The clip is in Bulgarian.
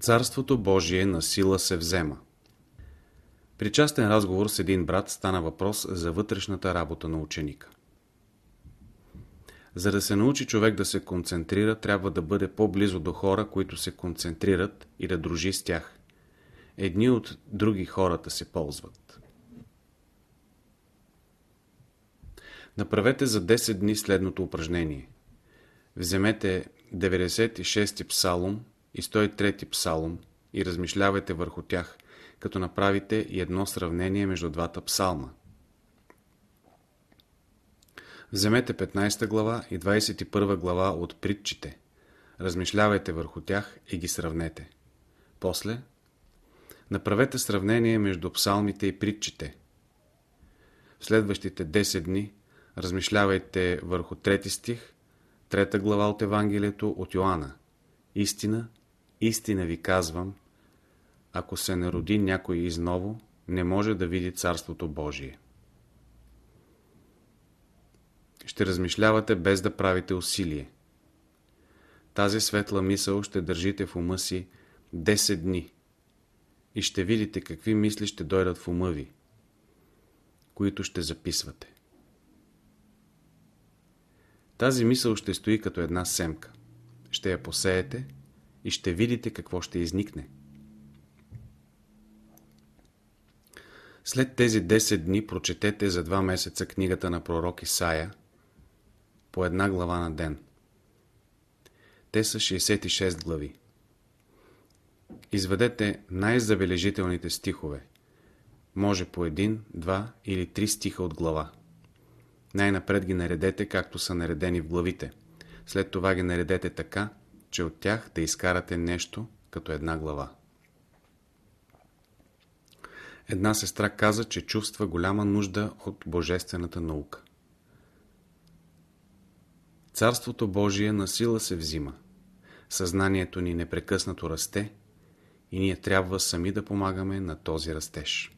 Царството Божие на сила се взема. При частен разговор с един брат стана въпрос за вътрешната работа на ученика. За да се научи човек да се концентрира, трябва да бъде по-близо до хора, които се концентрират и да дружи с тях. Едни от други хората се ползват. Направете за 10 дни следното упражнение. Вземете 96-ти псалом и 103-ти псалом и размишлявайте върху тях, като направите и едно сравнение между двата псалма. Вземете 15 глава и 21 глава от притчите. Размишлявайте върху тях и ги сравнете. После направете сравнение между псалмите и притчите. В следващите 10 дни размишлявайте върху трети стих, трета глава от Евангелието от Йоанна. Истина, истина ви казвам, ако се народи някой изново, не може да види Царството Божие. Ще размишлявате без да правите усилие. Тази светла мисъл ще държите в ума си 10 дни и ще видите какви мисли ще дойдат в ума ви, които ще записвате. Тази мисъл ще стои като една семка. Ще я посеете и ще видите какво ще изникне. След тези 10 дни прочетете за 2 месеца книгата на пророк Исаия по една глава на ден. Те са 66 глави. Изведете най-забележителните стихове. Може по един, два или три стиха от глава. Най-напред ги наредете, както са наредени в главите. След това ги наредете така, че от тях да изкарате нещо като една глава. Една сестра каза, че чувства голяма нужда от божествената наука. Царството Божие на сила се взима. Съзнанието ни непрекъснато расте и ние трябва сами да помагаме на този растеж.